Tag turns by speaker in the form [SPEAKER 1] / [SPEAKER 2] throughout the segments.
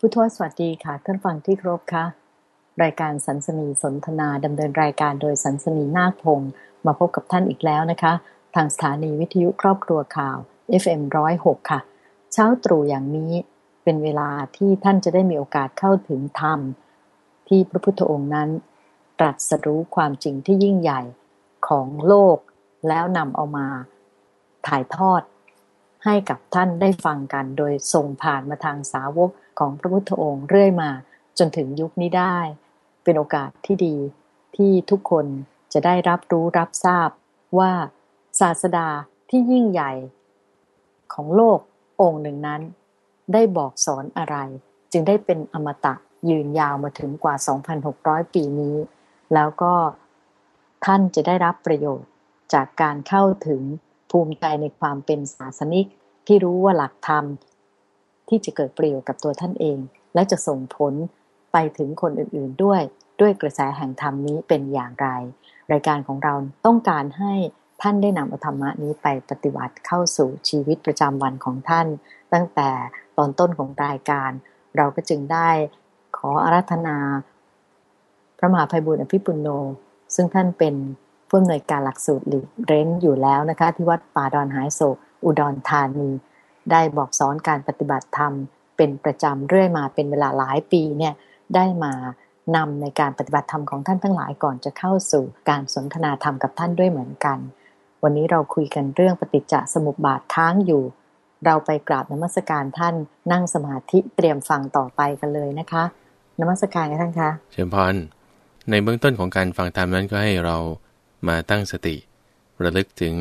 [SPEAKER 1] ผู้ทวสวัสดีค่ะท่านฟังที่ครบค่ะ รายการสันสนีสนทนาดำเนินรายการโดยสันสนีนาคพงศ์มาพบกับท่านอีกแล้วนะคะ ทางสถานีวิทยุครอบครัวข่าว FM106 ค่ะ เช้าตรู่อย่างนี้เป็นเวลาที่ท่านจะได้มีโอกาสเข้าถึงธรรม ที่พระพุทธองค์นั้น ตรัสรู้ความจริงที่ยิ่งใหญ่ของโลก แล้วนำเอามาถ่ายทอด ให้กับท่านได้ฟังกัน โดยส่งผ่านมาทางสาวกของพระพุทธองค์เรื่อยมาจนถึงยุคนี้ได้ เป็นโอกาสที่ดีที่ทุกคนจะได้รับรู้รับทราบว่าศาสดาที่ยิ่งใหญ่ของโลกองค์หนึ่งนั้น ได้บอกสอนอะไร จึงได้เป็นอมตะยืนยาวมาถึงกว่า 2,600 ปีนี้ แล้วก็ท่านจะได้รับประโยชน์จากการเข้าถึงภูมิใจในความเป็นศาสนิก ที่รู้ว่าหลักธรรมที่จะเกิดประโยชน์กับตัวท่านเอง และจะส่งผลไปถึงคนอื่นๆด้วยด้วยกระแสแห่งธรรมนี้เป็นอย่างไร รายการของเราต้องการให้ท่านได้นำธรรมะนี้ไปปฏิบัติเข้าสู่ชีวิตประจำวันของท่าน ตั้งแต่ตอนต้นของรายการ เราก็จึงได้ขออารัธนา พระมหาภัยบุญอภิปุโน ซึ่งท่านเป็นผู้อำนวยการหลักสูตรหรือเรนอยู่แล้วนะคะ ที่วัดป่าดอนหายโศก อุดรธานี ได้บอกสอนการปฏิบัติธรรม เป็นประจำเรื่อยมาเป็นเวลาหลายปีเนี่ยได้มานำในการปฏิบัติธรรมของท่านทั้งหลายก่อนจะเข้าสู่การสนทนาธรรมกับท่านด้วยเหมือนกัน วันนี้เราคุยกันเรื่องปฏิจจสมุปบาทค้างอยู่ เราไปกราบนมัสการท่านนั่งสมาธิเตรียมฟังต่อไปกันเลยนะคะ นมัสการกันท่านคะ
[SPEAKER 2] เชิญพรในเบื้องต้นของการฟังธรรมนั้นก็ให้เรามาตั้งสติ ระลึกถึง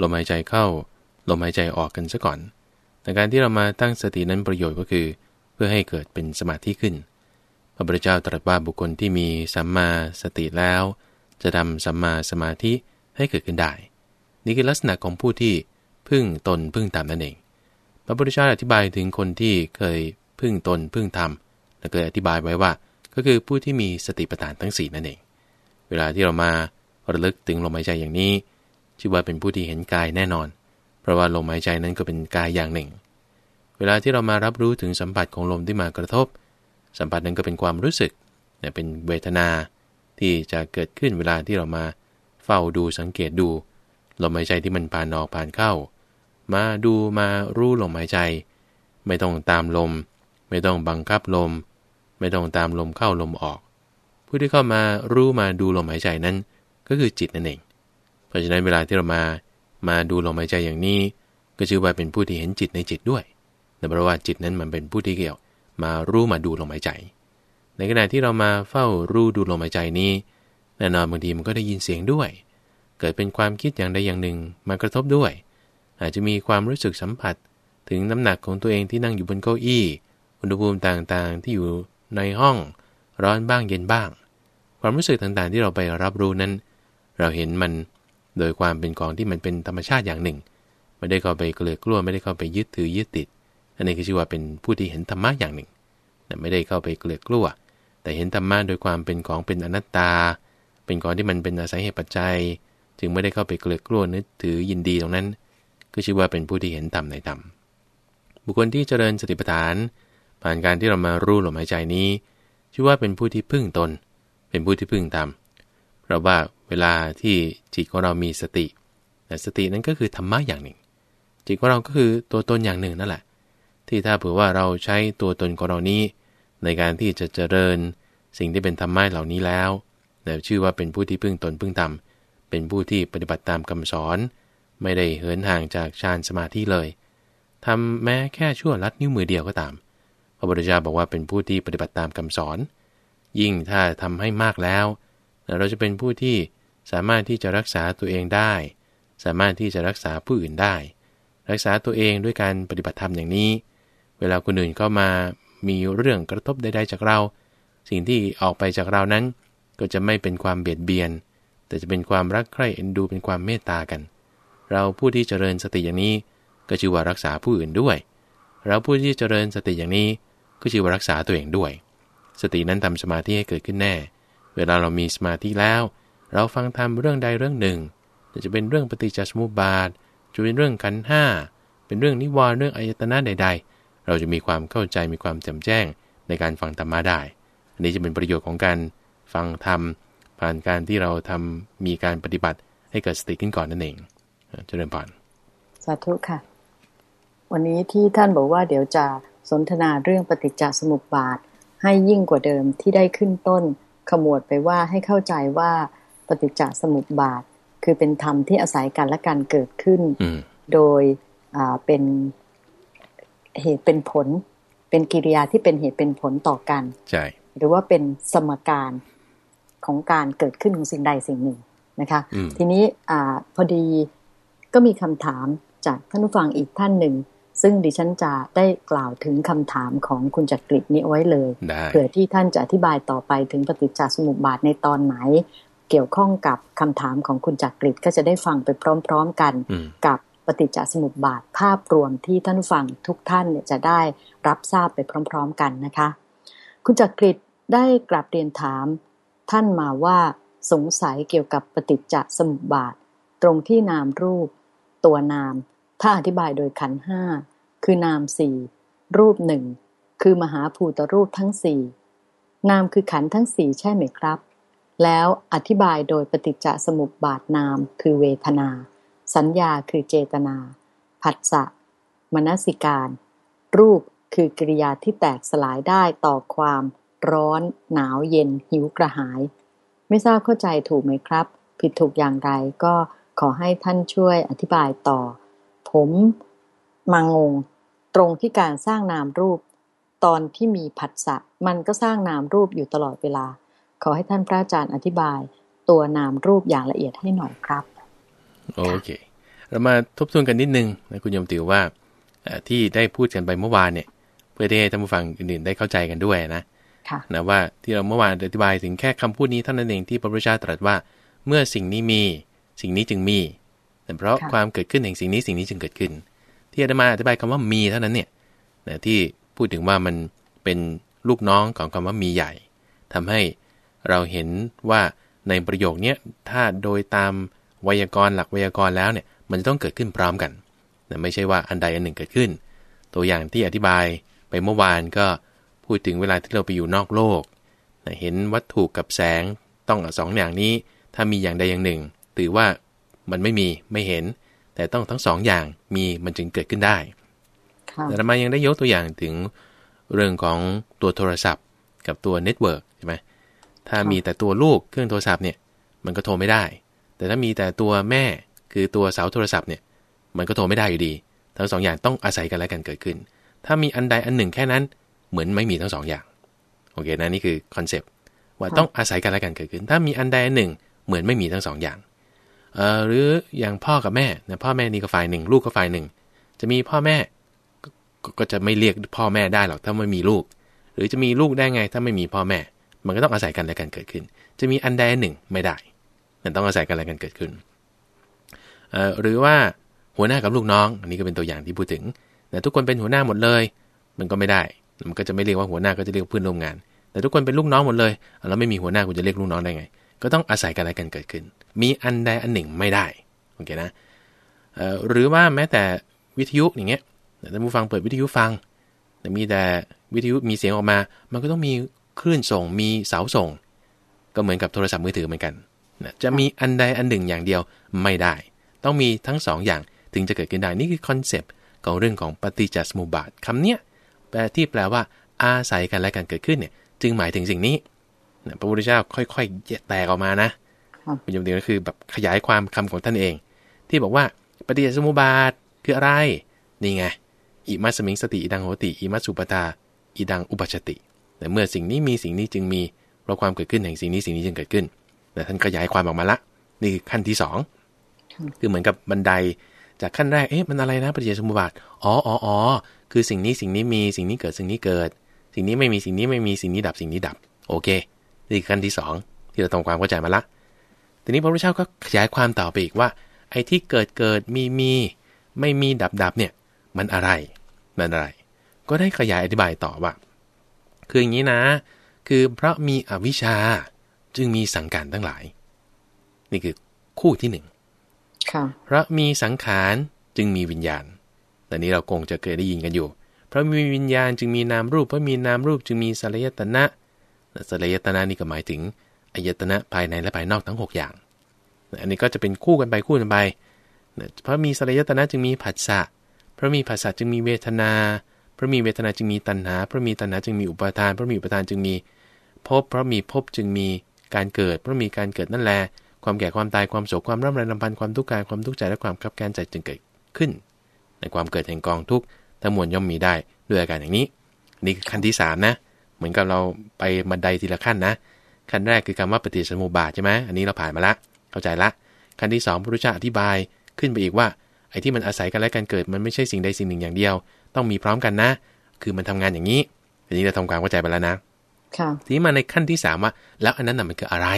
[SPEAKER 2] ลมหายใจเข้า ลมหายใจออกกันซะก่อนแต่การที่เรามาตั้งสตินั้นประโยชน์ก็คือ เพื่อให้เกิดเป็นสมาธิขึ้น พระพุทธเจ้าตรัสว่าบุคคลที่มีสัมมาสติแล้ว จะทำสัมมาสมาธิให้เกิดขึ้นได้ นี่คือลักษณะของผู้ที่พึ่งตนพึ่งตามนั่นเอง พระพุทธเจ้าอธิบายถึงคนที่เคยพึ่งตนพึ่งธรรมและเคยอธิบายไว้ว่า ก็คือผู้ที่มีสติปัฏฐานทั้ง4นั่นเอง เวลาที่เรามาระลึกถึงลมหายใจอย่างนี้ ชื่อว่าเป็นผู้ที่เห็นกายแน่นอน เพราะว่าลมหายใจนั้นก็เป็นกายอย่างหนึ่ง เวลาที่เรามารับรู้ถึงสัมผัสของลมที่มากระทบ สัมผัสนั้นก็เป็นความรู้สึกเนี่ยเป็นเวทนาที่จะเกิดขึ้นเวลาที่เรามาเฝ้าดูสังเกตดูลมหายใจที่มันผ่านออกผ่านเข้า มาดูมารู้ลมหายใจ ไม่ต้องตามลม ไม่ต้องบังคับลม ไม่ต้องตามลมเข้าลมออก ผู้ที่เข้ามารู้มาดูลมหายใจนั้น ก็คือจิตนั่นเอง เพราะฉะนั้นเวลาที่เรามา มาดูลมหายใจอย่างนี้ ก็ชื่อว่าเป็นผู้ที่เห็นจิตในจิตด้วยแต่เพราะว่าจิตนั้นมันเป็นผู้ที่เกี่ยว มารู้มาดูลมหายใจ ในขณะที่เรามาเฝ้ารู้ดูลมหายใจนี้แน่นอนบางทีมันก็ได้ยินเสียงด้วย เกิดเป็นความคิดอย่างใดอย่างหนึ่งมากระทบด้วย อาจจะมีความรู้สึกสัมผัส ถึงน้ำหนักของตัวเองที่นั่งอยู่บนเก้าอี้ อุณหภูมิต่างๆ ที่อยู่ในห้องร้อนบ้างเย็นบ้าง ความรู้สึกต่างๆที่เราไปรับรู้นั้น เราเห็นมัน โดยความเป็นของที่มันเป็นธรรมชาติอย่างหนึ่ง ไม่ได้เข้าไปเกลือกลัวไม่ได้เข้าไปยึดถือยึดติดอันนี้คือชื่อว่าเป็นผู้ที่เห็นธรรมะอย่างหนึ่งไม่ได้เข้าไปเกลือกลัว แต่เห็นธรรมะโดยความเป็นของเป็นอนัตตา เป็นของที่มันเป็นอาศัยเหตุปัจจัย จึงไม่ได้เข้าไปเกลือกลัวนึกถือยินดีตรงนั้น ก็ชื่อว่าเป็นผู้ที่เห็นธรรมในธรรมบุคคลที่เจริญสติปัฏฐาน ผ่านการที่เรามารู้ลมหายใจนี้ ชื่อว่าเป็นผู้ที่พึ่งตน เป็นผู้ที่พึ่งธรรมเพราะว่า เวลาที่จิตของเรามีสติแต่สตินั้นก็คือธรรมะอย่างหนึ่ง จิตของเราก็คือตัวตนอย่างหนึ่งนั่นแหละ ที่ถ้าเผื่อว่าเราใช้ตัวตนของเรานี้ ในการที่จะเจริญสิ่งที่เป็นธรรมะเหล่านี้แล้วแต่ชื่อว่าเป็นผู้ที่พึ่งตนพึ่งธรรม เป็นผู้ที่ปฏิบัติตามคำสอน ไม่ได้เหินห่างจากฌานสมาธิเลยทำแม้แค่ชั่วลัดนิ้วมือเดียวก็ตาม พระพุทธเจ้าบอกว่าเป็นผู้ที่ปฏิบัติตามคำสอน ยิ่งถ้าทำให้มากแล้ว เราจะเป็นผู้ที่ สามารถที่จะรักษาตัวเองได้ สามารถที่จะรักษาผู้อื่นได้ รักษาตัวเองด้วยการปฏิบัติธรรมอย่างนี้ เวลาคนอื่นเข้ามามีเรื่องกระทบใดๆจากเรา สิ่งที่ออกไปจากเรานั้น ก็จะไม่เป็นความเบียดเบียน แต่จะเป็นความรักใคร่เอ็นดูเป็นความเมตตากัน เราผู้ที่เจริญสติอย่างนี้ ก็ชื่อว่ารักษาผู้อื่นด้วย เราผู้ที่เจริญสติอย่างนี้ก็ชื่อว่ารักษาตัวเองด้วย สตินั้นทำสมาธิให้เกิดขึ้นแน่ เวลาเรามีสมาธิแล้ว เราฟังธรรมเรื่องใดเรื่องหนึ่ง จะเป็นเรื่องปฏิจจสมุปบาท จะเป็นเรื่องขันห้า เป็นเรื่องนิวรณ์เรื่องอายตนะใด ๆ เราจะมีความเข้าใจมีความแจ่มแจ้งในการฟังธรรมะได้ อันนี้จะเป็นประโยชน์ของการฟังธรรมผ่านการที่เราทำมีการปฏิบัติให้เกิดสติขึ้นก่อนนั่นเองเจริญพร
[SPEAKER 1] สาธุค่ะ วันนี้ที่ท่านบอกว่าเดี๋ยวจะสนทนาเรื่องปฏิจจสมุปบาทให้ยิ่งกว่าเดิมที่ได้ขึ้นต้นขมวดไปว่าให้เข้าใจว่า ปฏิจจสมุปบาท คือเป็นธรรมที่อาศัยกันและการเกิดขึ้น โดยเป็นเหตุเป็นผล เป็นกิริยาที่เป็นเหตุเป็นผลต่อกัน
[SPEAKER 2] ใช่
[SPEAKER 1] หรือว่าเป็นสมการของการเกิดขึ้นของสิ่งใดสิ่งหนึ่งนะคะ ทีนี้อพอดีก็มีคำถามจากท่านผู้ฟังอีกท่านหนึ่ง ซึ่งดิฉันจะได้กล่าวถึงคำถามของคุณจักริดนี้ไว้เลย เผื่อที่ท่านจะอธิบายต่อไปถึงปฏิจจสมุปบาทในตอนไหน เกี่ยวข้องกับคำถามของคุณจักริดก็จะได้ฟังไปพร้อม ๆ กันกับปฏิจจสมุปบาทภาพรวมที่ท่านฟังทุกท่านเนี่ยจะได้รับทราบไปพร้อม ๆ กันนะคะ คุณจักริดได้กราบเรียนถาม ท่านมาว่าสงสัยเกี่ยวกับปฏิจจสมุปบาท ตรงที่นามรูป ตัวนาม ถ้าอธิบายโดยขันห้าคือนามสี่รูปหนึ่งคือมหาภูตรูปทั้งสี่นามคือขันทั้งสี่ใช่ไหมครับ แล้วอธิบายโดยปฏิจจสมุปบาทนาม คือเวทนา สัญญาคือเจตนา ผัสสะมนสิการ รูปคือกริยาที่แตกสลายได้ต่อความ ร้อน หนาวเย็น หิวกระหาย ไม่ทราบเข้าใจถูกไหมครับ ผิดถูกอย่างไรก็ขอให้ท่านช่วยอธิบายต่อ ผมมางง ตรงที่การสร้างนามรูป ตอนที่มีผัสสะมันก็สร้างนามรูปอยู่ตลอดเวลา ขอให้ท่านพระอาจารย์อธิบาย ตัวนามรูปอย่างละเอียดให้หน่อยครับ
[SPEAKER 2] โอเค เรามาทบทวนกันนิดนึงนะคุณยมติวว่าที่ได้พูดกันไปเมื่อวานเนี่ยเพื่อที่ให้ท่านผู้ฟังอื่นๆได้เข้าใจกันด้วยนะนะว่าที่เราเมื่อวานอธิบายถึงแค่คำพูดนี้เท่านั้นเองที่พระพุทธเจ้าตรัสว่า เมื่อสิ่งนี้มีสิ่งนี้จึงมีแต่เพราะความเกิดขึ้นแห่งสิ่งนี้สิ่งนี้จึงเกิดขึ้น ที่อาตมาอธิบายคำว่ามีเท่านั้นเนี่ยนะที่พูดถึงว่ามันเป็นลูกน้องของคำว่ามีใหญ่ทำให้ เราเห็นว่าในประโยคนี้ถ้าโดยตามไวยากรณ์หลักไวยากรณ์แล้วเนี่ยมันจะต้องเกิดขึ้นพร้อมกันนะไม่ใช่ว่าอันใดอันหนึ่งเกิดขึ้น ตัวอย่างที่อธิบายไปเมื่อวานก็พูดถึงเวลาที่เราไปอยู่นอกโลกเห็นวัตถุกับแสงต้องสองอย่างนี้ ถ้ามีอย่างใดอย่างหนึ่งถือว่ามันไม่มีไม่เห็น แต่ต้องทั้งสองอย่างมีมันจึงเกิดขึ้นได้แต่ทำไมยังได้ยกตัวอย่างถึงเรื่องของตัวโทรศัพท์กับตัว network ใช่ไหม ถ้ามีแต่ตัวลูกเครื่องโทรศัพท์เนี่ยมันก็โทรไม่ได้ แต่ถ้ามีแต่ตัวแม่คือตัวเสาโทรศัพท์เนี่ยมันก็โทรไม่ได้อยู่ดี ทั้งสองอย่างต้องอาศัยกันและกันเกิดขึ้น ถ้ามีอันใดอันหนึ่งแค่นั้นเหมือนไม่มีทั้งสองอย่างโอเคนะนี่คือ concept ว่าต้องอาศัยกันและกันเกิดขึ้น ถ้ามีอันใดอันหนึ่งเหมือนไม่มีทั้งสองอย่างเอ่อหรืออย่างพ่อกับแม่นะพ่อแม่นี่ก็ฝ่ายหนึ่งลูกก็ฝ่ายหนึ่ง จะมีพ่อแม่ก็จะไม่เรียกพ่อแม่ได้หรอกถ้าไม่มีลูก หรือจะมีลูกได้ไงถ้าไม่มีพ่อแม่ มันก็ต้องอาศัยกันและกันเกิดขึ้น จะมีอันใดอันหนึ่งไม่ได้ มันต้องอาศัยกันและกันเกิดขึ้น หรือว่าหัวหน้ากับลูกน้อง อันนี้ก็เป็นตัวอย่างที่พูดถึง แต่ทุกคนเป็นหัวหน้าหมดเลย มันก็ไม่ได้ มันก็จะไม่เรียกว่าหัวหน้าก็จะเรียกเพื่อนร่วมงาน แต่ทุกคนเป็นลูกน้องหมดเลยแล้วไม่มีหัวหน้าคุณจะเรียกลูกน้องได้ไง ก็ต้องอาศัยกันอะไรกันเกิดขึ้น มีอันใดอันหนึ่งไม่ได้ โอเคนะ หรือว่าแม้แต่วิทยุอย่างเงี้ยท่านผู้ฟังเปิดวิทยุฟังแต่มีแต่วิทยุมีเสียงออกมา มันก็ต้องมี คลื่นส่งมีเสาส่ง ก็เหมือนกับโทรศัพท์มือถือเหมือนกันจะมีอันใดอันหนึ่งอย่างเดียวไม่ได้ ต้องมีทั้ง2 อย่างถึงจะเกิดขึ้นได้นี่คือ concept ของเรื่องของปฏิจจสมุปบาทคำเนี้ยแปลที่แปลว่า อาศัยกันและกันเกิดขึ้นเนี่ย จึงหมายถึงสิ่งนี้พระพุทธเจ้าค่อยๆแตกออกมานะเป็นอย่างเดียวก็คือแบบขยายความคำของท่านเอง ที่บอกว่าปฏิจจสมุปบาทคืออะไรนี่ไงอิมัสมิงสติอิดังโหติอิมัสสุปตาอิดังอุปชติ แต่เมื่อสิ่งนี้มีสิ่งนี้จึงมีเพราะความเกิดขึ้นแห่งสิ่งนี้สิ่งนี้จึงเกิดขึ้นแต่ท่านขยายความออกมาละ นี่คือขั้นที่สองคือเหมือนกับบันไดจากขั้นแรกเอ๊ะมันอะไรนะปฏิจจสมุปบาทอ๋ออ๋ออ๋อคือสิ่งนี้สิ่งนี้มีสิ่งนี้เกิดสิ่งนี้เกิด สิ่งนี้ไม่มีสิ่งนี้ไม่มีสิ่งนี้ดับสิ่งนี้ดับ โอเค นี่ขั้นที่2ที่เราต้องความเข้าใจมาละทีนี้พระพุทธเจ้าก็ขยายความต่อไปอีกว่า ไอ้ที่เกิดเกิดมีมีไม่มีดับดับเนี่ย มันอะไร มันอะไร ก็ได้ขยายอธิบายต่อว่า คืออย่างนี้นะ คือเพราะมีอวิชชาจึงมีสังการทั้งหลาย นี่คือคู่ที่หนึ่งเพราะมีสังขารจึงมีวิญญาณแต่นี้เราคงจะเคยได้ยินกันอยู่ เพราะมีวิญญาณจึงมีนามรูป เพราะมีนามรูปจึงมีสลายตนะสลายตนะนี่ก็หมายถึงอายตนะภายในและภายนอกทั้ง 6 อย่าง อันนี้ก็จะเป็นคู่กันไปคู่กันไป เพราะมีสลายตนะจึงมีผัสสะ เพราะมีผัสสะจึงมีเวทนา เพราะมีเวทนาจึงมีตัณหา เพราะมีตัณหาจึงมีอุปาทาน เพราะมีอุปาทานจึงมีภพ เพราะมีภพจึงมีการเกิด เพราะมีการเกิดนั่นแหละความแก่ความตายความโศกความร่ำไรลำพันธ์ความทุกข์กายความทุกข์ใจและความขับแค้นใจจึงเกิดขึ้น ในความเกิดแห่งกองทุกข์ทั้งมวลย่อมมีได้ด้วยอาการอย่างนี้ นี่คือขั้นที่3นะ เหมือนกับเราไปบันไดทีละขั้นนะ ขั้นแรกคือคำว่าปฏิสมุบาทใช่ไหมอันนี้เราผ่านมาละ เข้าใจละ ขั้นที่2พระพุทธเจ้าอธิบายขึ้นไปอีกว่าไอ้ที่มันอาศัยกันและการเกิดมันไม่ใช่สิ่งใดสิ่งหนึ่งอย่างเดียว ต้องมีพร้อมกันนะ คือมันทำงานอย่างนี้ทีนี้เราทำความเข้าใจไปแล้วนะ
[SPEAKER 1] ค่ะ
[SPEAKER 2] ทีนี้มาในขั้นที่3ว่าแล้วอันนั้นน่ะมันคืออะไร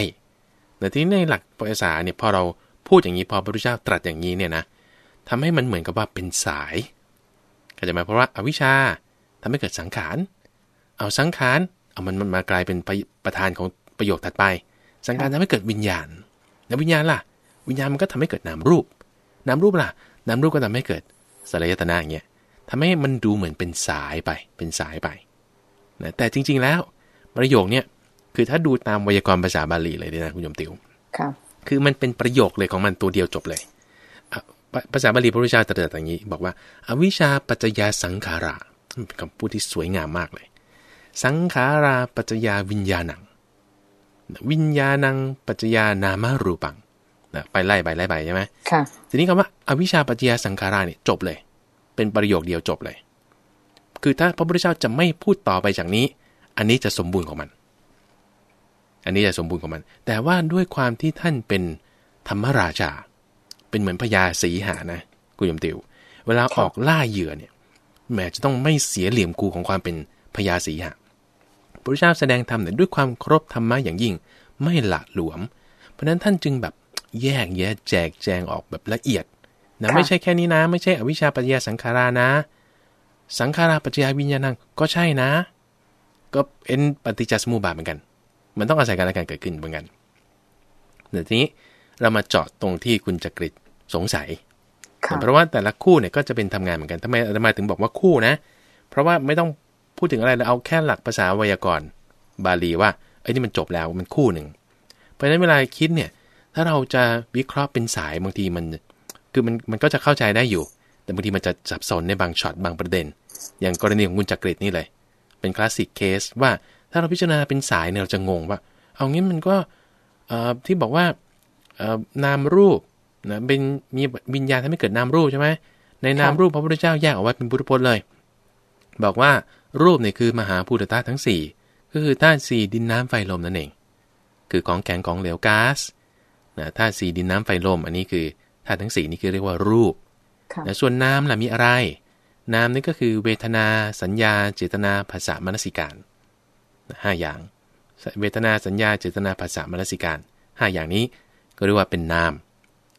[SPEAKER 2] แต่ที่ในหลักภาษาเนี่ยพอเราพูดอย่างนี้พอพระพุทธเจ้าตรัสอย่างนี้เนี่ยนะทำให้มันเหมือนกับว่าเป็นสายก็จะหมายเพราะว่าอาวิชชาทำให้เกิดสังขาร เอาสังขารเอามันมากลายเป็นประธานของประโยคถัดไป สังขารทำให้เกิดวิญญาณ แล้ววิญญาณล่ะ วิญญาณมันก็ทำให้เกิดนามรูป นามรูปล่ะ นามรูปก็ทำให้เกิดสลายตนะอย่างเงี้ย ทำให้มันดูเหมือนเป็นสายไป เป็นสายไปนะแต่จริง ๆ แล้วประโยคเนี้ยคือถ้าดูตามไวยากรณ์ภาษาบาลีเลยนะคุณโยมติว
[SPEAKER 1] ครับ
[SPEAKER 2] คือมันเป็นประโยคเลยของมันตัวเดียวจบเลย ภาษาบาลีพระพุทธเจ้าตรัสอย่างนี้ บอกว่าอวิชาปัจจยาสังขาราเป็นคำพูดที่สวยงามมากเลย สังขาราปัจจยาวิญญาณัง วิญญาณังปัจจยานามารูปัง ไปไล่ไปไล่ไปใช่ไหม
[SPEAKER 1] ค่ะ
[SPEAKER 2] ทีนี้คำว่าอวิชาปัจจยาสังขาราเนี่ยจบเลย เป็นประโยคเดียวจบเลย คือถ้าพระพุทธเจ้าจะไม่พูดต่อไปจากนี้ อันนี้จะสมบูรณ์ของมัน อันนี้จะสมบูรณ์ของมัน แต่ว่าด้วยความที่ท่านเป็นธรรมราชา เป็นเหมือนพญาสีหานะกุยมติว เวลาออกล่าเหยื่อเนี่ยแหมจะต้องไม่เสียเหลี่ยมกูของความเป็นพญาสีหะพระเจ้าแสดงธรรมเนี่ยด้วยความครบธรรมะอย่างยิ่ง ไม่หละหลวม เพราะนั้นท่านจึงแบบแยกแยะแจกแจงออกแบบละเอียด นะไม่ใช่แค่นี้นะ ไม่ใช่อวิชชาปัญญาสังขารานะ สังขาราปัจจยาวิญญาณังก็ใช่นะ ก็เป็นปฏิจจสมุปบาทเหมือนกัน มันต้องอาศัยกันและกันเกิดขึ้นเหมือนกันเดี๋ยวทีนี้เรามาเจาะตรงที่คุณจักริดสงสัยเพราะว่าแต่ละคู่เนี่ยก็จะเป็นทำงานเหมือนกันทำไมอาตมาถึงบอกว่าคู่นะ เพราะว่าไม่ต้องพูดถึงอะไรเราเอาแค่หลักภาษาไวยากรณ์บาลีว่าไอ้นี่มันจบแล้วมันคู่หนึ่ง เพราะฉะนั้นเวลาคิดเนี่ย ถ้าเราจะวิเคราะห์เป็นสายบางทีมัน คือมันมันก็จะเข้าใจได้อยู่ แต่บางทีมันจะสับสนในบางช็อตบางประเด็น อย่างกรณีของคุณจักริดนี่เลย เป็นคลาสสิกเคสว่าถ้าเราพิจารณาเป็นสายเนี่ยเราจะงงว่า เอางี้มันก็ที่บอกว่านามรูปนะเป็นมีวิญญาณทำให้เกิดนามรูปใช่ไหมในนามรูปพระพุทธเจ้าแยกออกไว้เป็นพุทธพจน์เลย บอกว่ารูปเนี่ยคือมหาภูตธาตุทั้ง 4 ก็คือธาตุสี่ดินน้ำไฟลมนั่นเอง คือของแข็งของเหลวก๊าซนะธาตุสี่ดินน้ำไฟลม อันนี้คือ ธาตุทั้ง4นี่คือเรียกว่ารูปนะส่วนนามล่ะมีอะไรนามนี่ก็คือเวทนา สัญญา เจตนาภาษามนสิการห้าอย่าง เวทนาสัญญา เจตนาภาษามนสิการห้าอย่างนี้ก็เรียกว่าเป็นนาม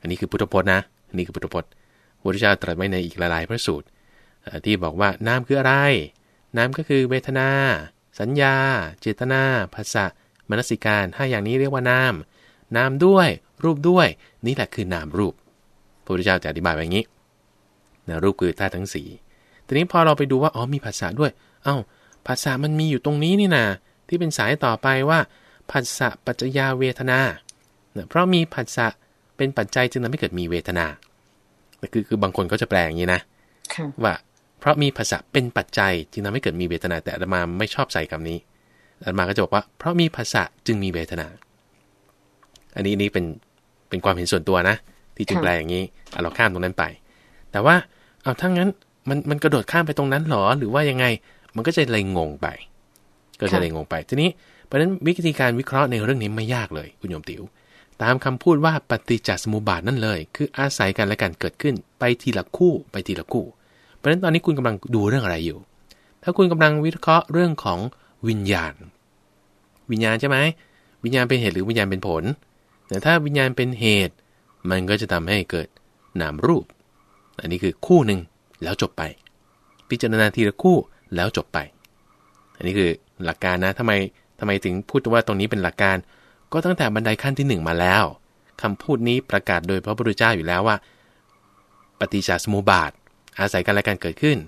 [SPEAKER 2] อันนี้คือพุทธพจน์นะอันนี้คือพุทธพจน์พระพุทธเจ้าตรัสไว้ในอีกหลายๆพระสูตรที่บอกว่านามคืออะไร นามก็คือเวทนา สัญญา เจตนาภาษะมนสิการห้าอย่างนี้เรียกว่านาม นามด้วย รูปด้วย นี่แหละคือนามรูป พระพุทธเจ้าจะอธิบายไว้อย่างนี้นะรูปคือธาตุทั้งสี่ทีนี้พอเราไปดูว่าอ๋อมีภาษาด้วย เอา้าภาษามันมีอยู่ตรงนี้นี่นะที่เป็นสายต่อไปว่าภาษาปัจจยาเวทนาเพราะมีผัสสะเป็นปัจจัยจึงทำให้เกิดมีเวทนาคือคือบางคนก็จะแปลอย่างนี้นะว่าเพราะมีภาษาเป็นปัจจัยจึงทำให้เกิดมีเวทนา แต่อาตมาไม่ชอบใส่คำนี้อาตมาก็จะบอกว่า เพราะมีภาษาจึงมีเวทนา อันนี้นี่เป็นเป็นความเห็นส่วนตัวนะ ที่จึงแปลอย่างนี้เราข้ามตรงนั้นไป แต่ว่าเอาทั้งนั้นมันมันกระโดดข้ามไปตรงนั้นหรอหรือว่ายังไงมันก็จะเลยงงไป ก็จะเลยงงไป ทีนี้เพราะฉะนั้นวิธีการวิเคราะห์ในเรื่องนี้ไม่ยากเลยคุณโยมติว๋ว ตามคำพูดว่าปฏิจจสมุปบาทนั่นเลย คืออาศัยกันและกันเกิดขึ้น ไปทีละคู่ไปทีละคู่ เพราะฉะนั้นตอนนี้คุณกำลังดูเรื่องอะไรอยู่ ถ้าคุณกำลังวิเคราะห์เรื่องของวิญญาณ วิญญาณใช่ไหมวิญญาณเป็นเหตุหรือวิญญาณเป็นผล แต่ถ้าวิญญาณเป็นเหตุ มันก็จะทำให้เกิดนามรูป อันนี้คือคู่หนึ่งแล้วจบไป พิจารณาทีละคู่แล้วจบไป อันนี้คือหลักการนะทำไมทำไมถึงพูดว่าตรงนี้เป็นหลักการ ก็ตั้งแต่บันไดขั้นที่หนึ่งมาแล้วคำพูดนี้ประกาศโดยพระพุทธเจ้าอยู่แล้วว่า ปฏิจจสมุปบาท อาศัยกันและกันเกิดขึ้น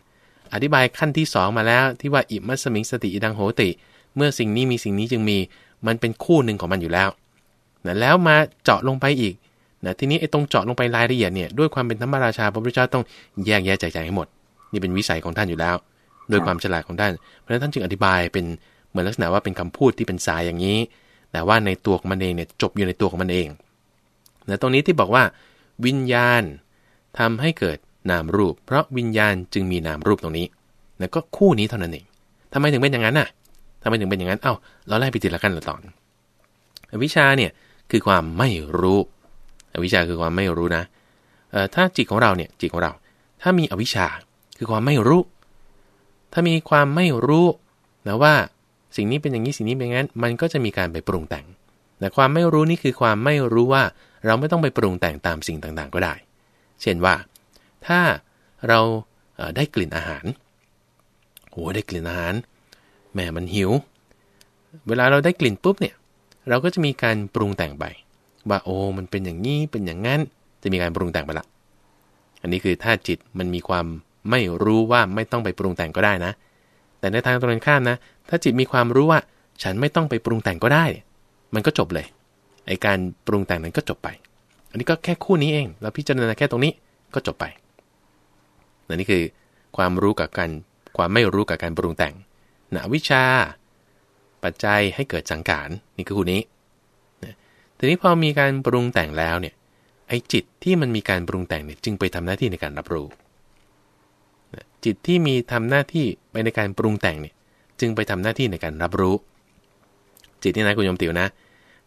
[SPEAKER 2] อธิบายขั้นที่ 2 มาแล้วที่ว่าอิมัสมิงสติอิดังโหติ เมื่อสิ่งนี้มีสิ่งนี้จึงมี มันเป็นคู่หนึ่งของมันอยู่แล้วนะแล้วมาเจาะลงไปอีก นะทีนี้ไอ้ตรงเจาะลงไปรายละเอียดเนี่ยด้วยความเป็นธรรมราชาพระพุทธเจ้าต้องแยกแยะแจกแจให้หมด นี่เป็นวิสัยของท่านอยู่แล้ว โดยความฉลาดของท่าน เพราะฉะนั้นท่านจึงอธิบายเป็นเหมือนลักษณะว่าเป็นคำพูดที่เป็นสายอย่างนี้ แต่ว่าในตัวของมันเองเนี่ยจบอยู่ในตัวของมันเองนะตรงนี้ที่บอกว่าวิญญาณทำให้เกิดนามรูป เพราะวิญญาณจึงมีนามรูปตรงนี้นะก็คู่นี้เท่านั้นเองทำไมถึงเป็นอย่างนั้นน่ะทำไมถึงเป็นอย่างนั้น เอ้า เราไล่ไปทีละขั้นละตอน วิชาเนี่ยคือความไม่รู้ อวิชชาคือความไม่รู้นะถ้าจิตของเราเนี่ยจิตของเรา ถ้ามีอวิชชาคือความไม่รู้ ถ้ามีความไม่รู้นะว่าสิ่งนี้เป็นอย่างนี้สิ่งนี้เป็นอย่างนั้น มันก็จะมีการไปปรุงแต่งแต่ความไม่รู้นี่คือความไม่รู้ว่าเราไม่ต้องไปปรุงแต่งตามสิ่งต่างๆ ก็ได้ เช่นว่า ถ้าเราได้กลิ่นอาหารโอ้ได้กลิ่นอาหารแม่มันหิว เวลาเราได้กลิ่นปุ๊บเนี่ย เราก็จะมีการปรุงแต่งไป ว่าโอ้มันเป็นอย่างนี้เป็นอย่างนั้น จะมีการปรุงแต่งไปละ อันนี้คือถ้าจิตมันมีความไม่รู้ว่าไม่ต้องไปปรุงแต่งก็ได้นะ แต่ในทางตรงข้ามนะ ถ้าจิตมีความรู้ว่าฉันไม่ต้องไปปรุงแต่งก็ได้ มันก็จบเลย ไอการปรุงแต่งนั้นก็จบไป อันนี้ก็แค่คู่นี้เองเราพิจารณาแค่ตรงนี้ก็จบไปนนี่คือความรู้กับการความไม่รู้กับการปรุงแต่งนะวิชา ปัจจัยให้เกิดสังขารนี่คือคู่นี้ ทีนี้พอมีการปรุงแต่งแล้วเนี่ยไอ้จิตที่มันมีการปรุงแต่งเนี่ยจึงไปทำหน้าที่ในการรับรู้ จิตที่มีทำหน้าที่ไปในการปรุงแต่งเนี่ยจึงไปทำหน้าที่ในการรับรู้ จิตนี่นะคุณโยมติวนะ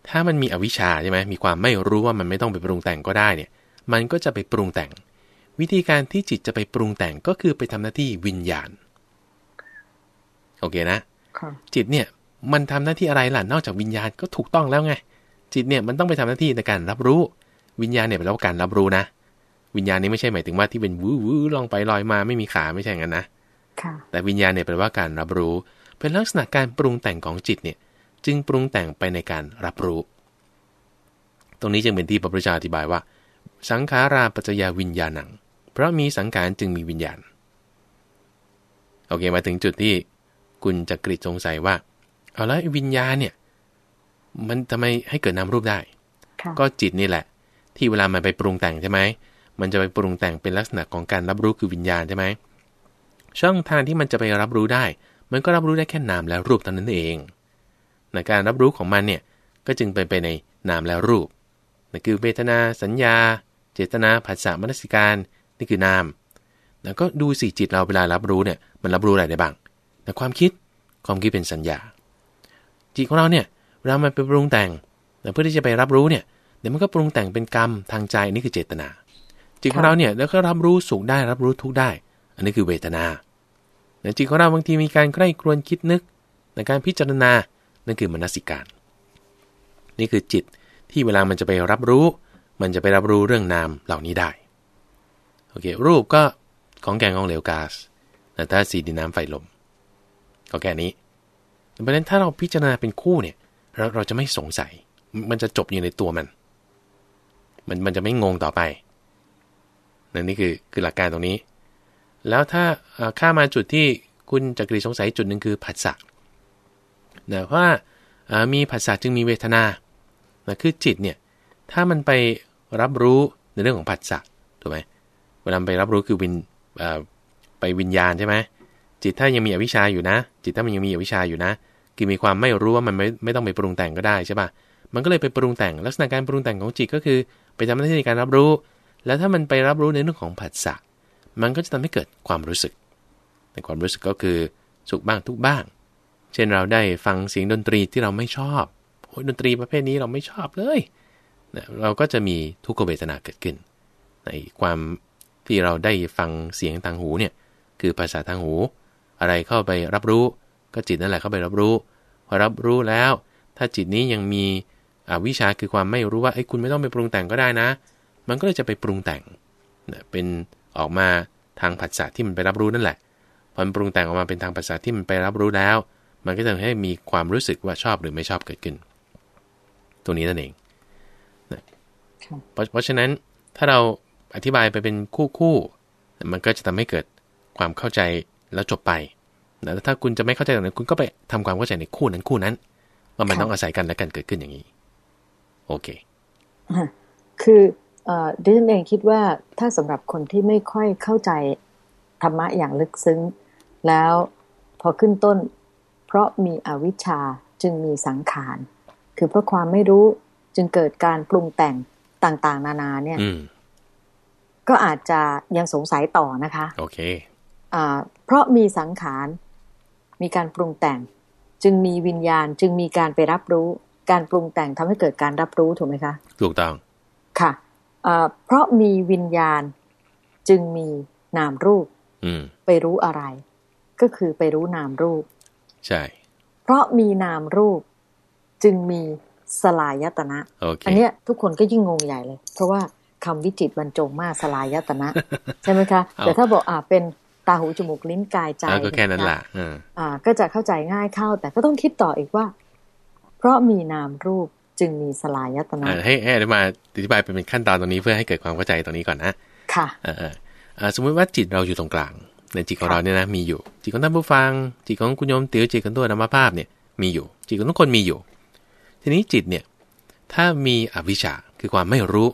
[SPEAKER 2] ถ้ามันมีอวิชชาใช่ไหมมีความไม่รู้ว่ามันไม่ต้องไปปรุงแต่งก็ได้เนี่ยมันก็จะไปปรุงแต่ง วิธีการที่จิตจะไปปรุงแต่งก็คือไปทำหน้าที่วิญญาณโอเคนะจิตเนี่ยมันทำหน้าที่อะไรล่ะนอกจากวิญญาณก็ถูกต้องแล้วไง จิตเนี่ยมันต้องไปทำหน้าที่ในการรับรู้ วิญญาณเนี่ยแปลว่าการรับรู้นะ วิญญาณนี้ไม่ใช่หมายถึงว่าที่เป็นวู้วู้ลองไปลอยมาไม่มีขาไม่ใช่งั้นนะแต่วิญญาณเนี่ยแปลว่าการรับรู้ เป็นลักษณะการปรุงแต่งของจิตเนี่ยจึงปรุงแต่งไปในการรับรู้ ตรงนี้จึงเป็นที่พระพุทธเจ้าอธิบายว่า สังขาราปัจจยาวิญญาณัง เพราะมีสังขารจึงมีวิญญาณ โอเคมาถึงจุดที่คุณจะกริดสงสัยว่า เอาแล้ววิญญาณเนี่ย มันทำไมให้เกิดนามรูปได้ ก็จิตนี่แหละ ที่เวลามันไปปรุงแต่งใช่ไหมมันจะไปปรุงแต่งเป็นลักษณะของการรับรู้คือวิญญาณใช่ไหมช่องทางที่มันจะไปรับรู้ได้ มันก็รับรู้ได้แค่นามและรูปเท่านั้นเองในการรับรู้ของมันเนี่ยก็จึงไปไปในนามและรูปนั่นคือเวทนาสัญญา เจตนาผัสสะมนสิการนี่คือนาม แล้วก็ดูสิจิตเราเวลารับรู้เนี่ยมันรับรู้อะไรได้บ้างแต่ความคิดความคิดเป็นสัญญา จิตของเราเนี่ย เวลามันไปปรุงแต่งแต่เพื่อที่จะไปรับรู้เนี่ยเดี๋ยวมันก็ปรุงแต่งเป็นกรรมทางใจนี่คือเจตนา จิตของเราเนี่ยแล้วก็รับรู้สุขได้รับรู้ทุกได้ อันนี้คือเวทนาแต่จิตของเราบางทีมีการใกล้ครวนคิดนึกในการพิจารณานั่นคือมนสิการ นี่คือจิตที่เวลามันจะไปรับรู้ มันจะไปรับรู้เรื่องนามเหล่านี้ได้โอเครูปก็ของแกงของเหลวกาสแต่ถ้าสีดินน้ำไฟลมก็แค่นี้เพราะฉะนั้นถ้าเราพิจารณาเป็นคู่เนี่ย เราเราจะไม่สงสัย มันจะจบอยู่ในตัวมัน มันมันจะไม่งงต่อไปนั่นนี่คือคือหลักการตรงนี้ แล้วถ้าข้ามาจุดที่คุณจักรีสงสัยจุดหนึ่งคือผัสสะนะเพราะว่ามีผัสสะจึงมีเวทนานะคือจิตเนี่ยถ้ามันไปรับรู้ในเรื่องของผัสสะถูกไหมเวลาไปรับรู้คือวินไปวิญญาณใช่ไหมจิตถ้ายังมีอวิชชาอยู่นะ จิตถ้ามันยังมีอวิชชาอยู่นะ คือมีความไม่รู้ว่ามันไม่ไม่ต้องไปปรุงแต่งก็ได้ใช่ปะมันก็เลยไปปรุงแต่งลักษณะการปรุงแต่งของจิตก็คือ ไปทำหน้าที่ในการรับรู้ แล้วถ้ามันไปรับรู้ในเรื่องของผัสสะมันก็จะทำให้เกิดความรู้สึกในความรู้สึกก็คือสุขบ้างทุกบ้าง เช่นเราได้ฟังเสียงดนตรีที่เราไม่ชอบโอ้ยดนตรีประเภทนี้เราไม่ชอบเลยเราก็จะมีทุกขเวทนาเกิดขึ้น ในความที่เราได้ฟังเสียงทางหูเนี่ยคือภาษาทางหู อะไรเข้าไปรับรู้ ก็จิตนั่นแหละเข้าไปรับรู้ พอรับรู้แล้ว ถ้าจิตนี้ยังมีวิชาคือความไม่รู้ว่าไอ้คุณไม่ต้องไปปรุงแต่งก็ได้นะ มันก็เลยจะไปปรุงแต่งเป็นออกมาทางผัสสะที่มันไปรับรู้นั่นแหละพอมันปรุงแต่งออกมาเป็นทางผัสสะที่มันไปรับรู้แล้ว มันก็จะให้มีความรู้สึกว่าชอบหรือไม่ชอบเกิดขึ้นตัวนี้นั่นเองเพราะเพราะฉะนั้นถ้าเราอธิบายไปเป็นคู่คู่มันก็จะทำให้เกิดความเข้าใจแล้วจบไป แล้วถ้าคุณจะไม่เข้าใจตรงนั้นคุณก็ไปทำความเข้าใจในคู่นั้นคู่นั้นว่ามันต้องอาศัยกันและกันเกิดขึ้นอย่างนี้ โอเค
[SPEAKER 1] คือเอ่อดิฉันเองคิดว่าถ้าสำหรับคนที่ไม่ค่อยเข้าใจธรรมะอย่างลึกซึ้ง แล้วพอขึ้นต้น เพราะมีอวิชชาจึงมีสังขาร คือเพราะความไม่รู้จึงเกิดการปรุงแต่งต่างๆ นานาเนี่ย
[SPEAKER 2] อืม
[SPEAKER 1] ก็อาจจะยังสงสัยต่อนะคะ
[SPEAKER 2] โอเค
[SPEAKER 1] อ่า เพราะมีสังขาร มีการปรุงแต่ง จึงมีวิญญาณ จึงมีการไปรับรู้ การปรุงแต่งทำให้เกิดการรับรู้ถูกไหมคะ
[SPEAKER 2] ถูกต้อง
[SPEAKER 1] ค่ะอ่าเพราะมีวิญญาณจึงมีนามรูป
[SPEAKER 2] อืม
[SPEAKER 1] ไปรู้อะไร ก็คือไปรู้นามรูป
[SPEAKER 2] ใช่
[SPEAKER 1] เพราะมีนามรูป จึงมีสลายตนะ
[SPEAKER 2] โอเค
[SPEAKER 1] อันเนี้ยทุกคนก็ยิ่งงงใหญ่เลย เพราะว่าคำวิจิตรบรรจงมากสลายตนะ ใช่ไหมคะ
[SPEAKER 2] เอา
[SPEAKER 1] แต่ถ้าบอกอ่าเป็น ตาหูจมูกลิ้นกายใจ
[SPEAKER 2] อ่าก็แค่นั้นแหละอ่า
[SPEAKER 1] อ่า ก็จะเข้าใจง่ายเข้า แต่ก็ต้องคิดต่ออีกว่า เพราะมีนามรูปจึงมีสลายตนะ
[SPEAKER 2] อ่าให้ให้อธิบายอธิบายเป็นขั้นตอนตรงนี้เพื่อให้เกิดความเข้าใจตรงนี้ก่อนนะ
[SPEAKER 1] ค่ะ
[SPEAKER 2] เออเออเอ่อสมมุติว่าจิตเราอยู่ตรงกลาง ในจิตของ
[SPEAKER 1] ค่ะ
[SPEAKER 2] เราเนี่ยนะมีอยู่ จิตของท่านผู้ฟัง จิตของคุณโยมติ๋วจิตของตัวธรรมภาพเนี่ยมีอยู่ จิตของทุกคนมีอยู่ ทีนี้จิตเนี่ย ถ้ามีอวิชชาคือความไม่รู้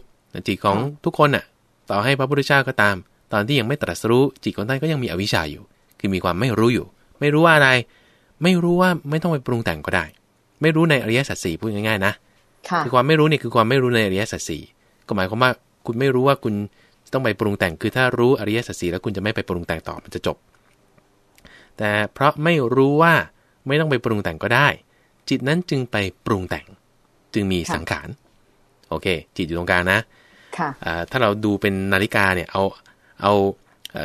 [SPEAKER 2] จิตของทุกคนน่ะ ต่อให้พระพุทธเจ้าก็ตาม ตอนที่ยังไม่ตรัสรู้จิตของท่านก็ยังมีอวิชชาอยู่ คือมีความไม่รู้อยู่ ไม่รู้ว่าอะไร ไม่รู้ว่าไม่ต้องไปปรุงแต่งก็ได้ ไม่รู้ในอริยสัจสี่พูดง่ายๆนะ
[SPEAKER 1] ค่ะ
[SPEAKER 2] คือความไม่รู้เนี่ยคือความไม่รู้ในอริยสัจสี่ก็หมายความว่าคุณไม่รู้ว่าคุณต้องไปปรุงแต่ง คือถ้ารู้อริยสัจสี่แล้วคุณจะไม่ไปปรุงแต่งต่อมันจะจบ แต่เพราะไม่รู้ว่าไม่ต้องไปปรุงแต่งก็ได้ จิตนั้นจึงไปปรุงแต่ง จึงมี
[SPEAKER 1] ค่ะ
[SPEAKER 2] สังขาร โอเค จิตอยู่ตรงกลางนะ
[SPEAKER 1] ค่ะ
[SPEAKER 2] อ่าถ้าเราดูเป็นนาฬิกาเนี่ย เอา เอา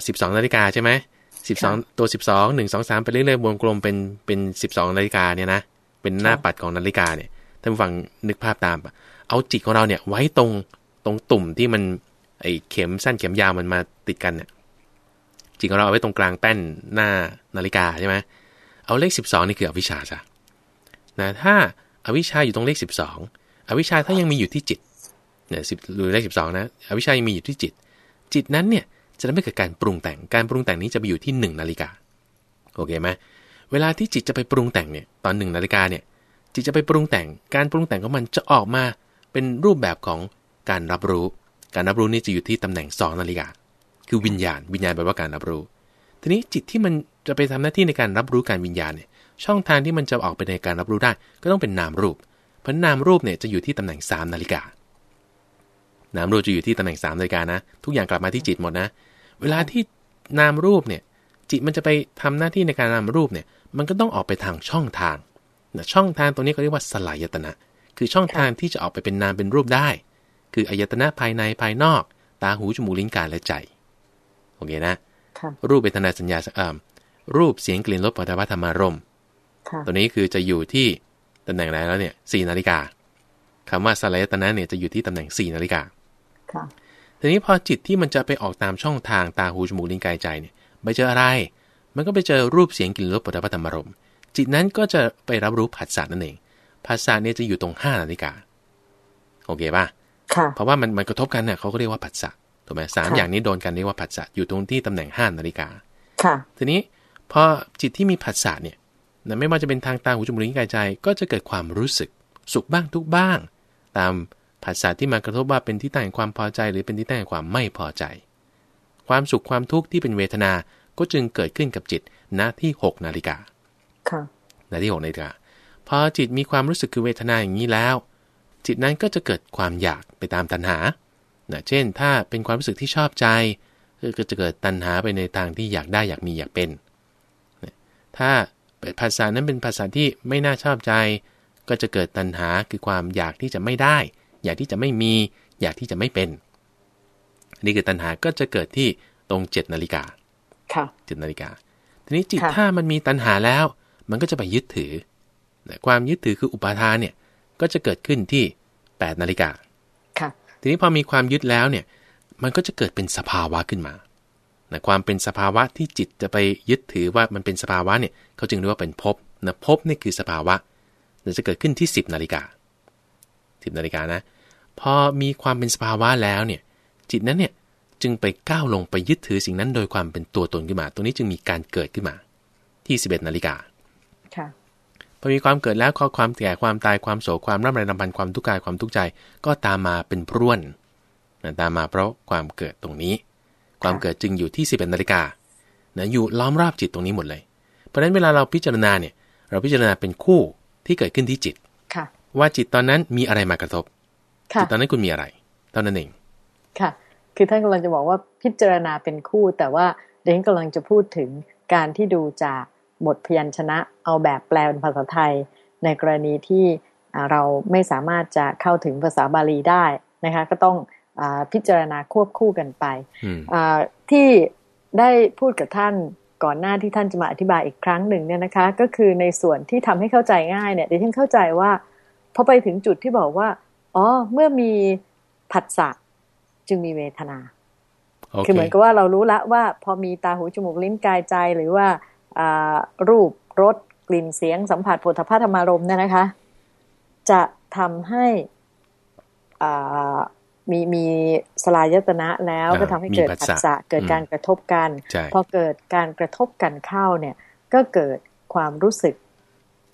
[SPEAKER 2] สิบสองนาฬิกาใช่ไหมสิบสองตัวสิบสองหนึ่งสองสามไปเรื่อยๆวงกลมเป็นเป็นสิบสองนาฬิกาเนี่ยนะ เป็นหน้าปัดของนาฬิกาเนี่ยท่านผู้ฟังนึกภาพตามปะเอาจิตของเราเนี่ยไว้ตรงตรงตุ่มที่มันไอเข็มสั้นเข็มยาวมันมาติดกันเนี่ยจิตของเราเอาไว้ตรงกลางแป้นหน้านาฬิกาใช่ไหมเอาเลขสิบสองนี่คืออวิชชาจ้ะนะถ้าอวิชชาอยู่ตรงเลขสิบสองอวิชชาถ้ายังมีอยู่ที่จิตเนี่ยสิบหรือเลขสิบสองนะ อวิชชายังมีอยู่ที่จิต จิตนั้นเนี่ย จะทำให้เกิดการปรุงแต่ง การปรุงแต่งนี้จะไปอยู่ที่หนึ่งนาฬิกา โอเคไหมเวลาที่จิตจะไปปรุงแต่งเนี่ย ตอนหนึ่งนาฬิกาเนี่ย จิตจะไปปรุงแต่ง การปรุงแต่งของมันจะออกมา เป็นรูปแบบของการรับรู้ การรับรู้นี่จะอยู่ที่ตำแหน่งสองนาฬิกา คือวิญญาณ วิญญาณแปลว่าการรับรู้ ทีนี้จิตที่มันจะไปทำหน้าที่ในการรับรู้การวิญญาณเนี่ย ช่องทางที่มันจะออกไปในการรับรู้ได้ ก็ต้องเป็นนามรูป เพราะนามรูปเนี่ยจะอยู่ที่ตำแหน่งสามนาฬิกา นามรูปจะอยู่ที่ตำแหน่ง3นาฬิกานะ ทุกอย่างกลับมาที่จิตหมดนะ เวลาที่นามรูปเนี่ยจิตมันจะไปทำหน้าที่ในการนามรูปเนี่ยมันก็ต้องออกไปทางช่องทางนะช่องทางตรงนี้เขาเรียกว่าสลายตนะ คือช่องทางที่จะออกไปเป็นนามเป็นรูปได้ คืออายตนะภายในภายนอก ตาหูจมูกลิ้นกายและใจโอเคนะ
[SPEAKER 1] ค่ะ
[SPEAKER 2] รูปเวทนาสัญญาเอ่อรูปเสียงกลิ่นรสปัตตธรรมารมณ์
[SPEAKER 1] ค่ะ
[SPEAKER 2] ตัวนี้คือจะอยู่ที่ตำแหน่งไหนแล้วเนี่ยสี่นาฬิกาคำว่าสลายตนะเนี่ยจะอยู่ที่ตำแหน่งสี่นาฬิกา
[SPEAKER 1] ค่ะ
[SPEAKER 2] ทีนี้พอจิตที่มันจะไปออกตามช่องทางตาหูจมูกลิ้นกายใจเนี่ยไปเจออะไร มันก็ไปเจอรูปเสียงกลิ่นรสปุถะธรรมารมณ์จิตนั้นก็จะไปรับรู้ผัสสะนั่นเองผัสสะเนี่ยจะอยู่ตรงห้านาฬิกาโอเคป่ะ
[SPEAKER 1] ค่ะ
[SPEAKER 2] เพราะว่ามันมันกระทบกันเนี่ยเขาก็เรียกว่าผัสสะถูกไหมสาม
[SPEAKER 1] ค่ะ
[SPEAKER 2] อย่างนี้โดนกันเรียกว่าผัสสะอยู่ตรงที่ตำแหน่งห้านาฬิกา
[SPEAKER 1] ค่ะ
[SPEAKER 2] ทีนี้พอจิตที่มีผัสสะเนี่ยนะไม่ว่าจะเป็นทางตาหูจมูกลิ้นกายใจ ก็จะเกิดความรู้สึกสุขบ้างทุกข์บ้าง ตาม ผัสสะที่มากระทบว่าเป็นที่ตั้งแห่งความพอใจ หรือเป็นที่ตั้งแห่งความไม่พอใจ ความสุขความทุกข์ที่เป็นเวทนาก็จึงเกิดขึ้นกับจิตณที่6นาฬิกา
[SPEAKER 1] ค่ะ
[SPEAKER 2] ณที่6นาฬิกาพอจิตมีความรู้สึกคือเวทนาอย่างนี้แล้ว จิตนั้นก็จะเกิดความอยากไปตามตัณหานะเช่น ถ้าเป็นความรู้สึกที่ชอบใจก็จะเกิดตัณหาไปในทางที่อยากได้อยากมีอยากเป็นนะถ้าภาษานั้นเป็นภาษาที่ไม่น่าชอบใจ ก็จะเกิดตัณหาคือความอยากที่จะไม่ได้ อยากที่จะไม่มี อยากที่จะไม่เป็น นี่คือตัณหาก็จะเกิดที่ตรง7นาฬิกา
[SPEAKER 1] ค่ะ
[SPEAKER 2] 7นาฬิกา ทีนี้จิต
[SPEAKER 1] ค่ะ
[SPEAKER 2] ถ้ามันมีตัณหาแล้ว มันก็จะไปยึดถือนะความยึดถือคืออุปาทานเนี่ย ก็จะเกิดขึ้นที่8นาฬิกา
[SPEAKER 1] ค่ะ
[SPEAKER 2] ทีนี้พอมีความยึดแล้วเนี่ย มันก็จะเกิดเป็นสภาวะขึ้นมานะความเป็นสภาวะที่จิตจะไปยึดถือว่ามันเป็นสภาวะเนี่ยเขาจึงเรียกว่าเป็นภพนะภพนี่คือสภาวะนะจะเกิดขึ้นที่ 10นาฬิกา10นาฬิกานะ พอมีความเป็นสภาวะแล้วเนี่ยจิตนั้นเนี่ยจึงไปก้าวลงไปยึดถือสิ่งนั้นโดยความเป็นตัวตนขึ้นมา ตรงนี้จึงมีการเกิดขึ้นมา ที่11นาฬิกา
[SPEAKER 1] ค่ะ
[SPEAKER 2] พอมีความเกิดแล้วข้อความแก่ความตายความโศกความร่ำไรรำพันความทุกข์กายความทุกข์ใจ ก็ตามมาเป็นพรวนนะตามมาเพราะความเกิดตรงนี้ ความเกิดจึงอยู่ที่11นาฬิกานะอยู่ล้อมรอบจิตตรงนี้หมดเลย เพราะฉะนั้นเวลาเราพิจารณาเนี่ย เราพิจารณาเป็นคู่ที่เกิดขึ้นที่จิต
[SPEAKER 1] ค่ะ
[SPEAKER 2] ว่าจิตตอนนั้นมีอะไรมากระทบ
[SPEAKER 1] ค่ะ
[SPEAKER 2] จิตตอนนั้นคุณมีอะไรเท่านั้นเอง
[SPEAKER 1] ค่ะ คือท่านกำลังจะบอกว่าพิจารณาเป็นคู่ แต่ว่าเดนกำลังจะพูดถึงการที่ดูจากบทพยัญชนะเอาแบบแปลเป็นภาษาไทย ในกรณีที่อ่าเราไม่สามารถจะเข้าถึงภาษาบาลีได้นะคะ ก็ต้องอาพิจารณาควบคู่กันไป
[SPEAKER 2] อืม
[SPEAKER 1] อ่าที่ได้พูดกับท่านก่อนหน้าที่ท่านจะมาอธิบายอีกครั้งหนึ่งเนี่ยนะคะ ก็คือในส่วนที่ทำให้เข้าใจง่ายเนี่ยเดี๋ยวฉันเข้าใจว่าพอไปถึงจุดที่บอกว่า อ๋อ เมื่อมีผัสสะจึงมีเวทนา
[SPEAKER 2] โอเค
[SPEAKER 1] คือเหมือนกับว่าเรารู้ละว่า พอมีตาหูจมูกลิ้นกายใจหรือว่าอ่ารูปรสกลิ่นเสียงสัมผัสผลทพธรรมารมณ์เนี่ยนะคะ จะทำให้อ่ามีมีสลายตนะแล้ว
[SPEAKER 2] อ่า
[SPEAKER 1] ก็ทำให้เกิด
[SPEAKER 2] มีผั
[SPEAKER 1] ผั
[SPEAKER 2] ส
[SPEAKER 1] ส
[SPEAKER 2] สะ
[SPEAKER 1] สะเกิด
[SPEAKER 2] อืม
[SPEAKER 1] การกระทบกัน
[SPEAKER 2] ใช่
[SPEAKER 1] พอเกิดการกระทบกันเข้าเนี่ย ก็เกิดความรู้สึก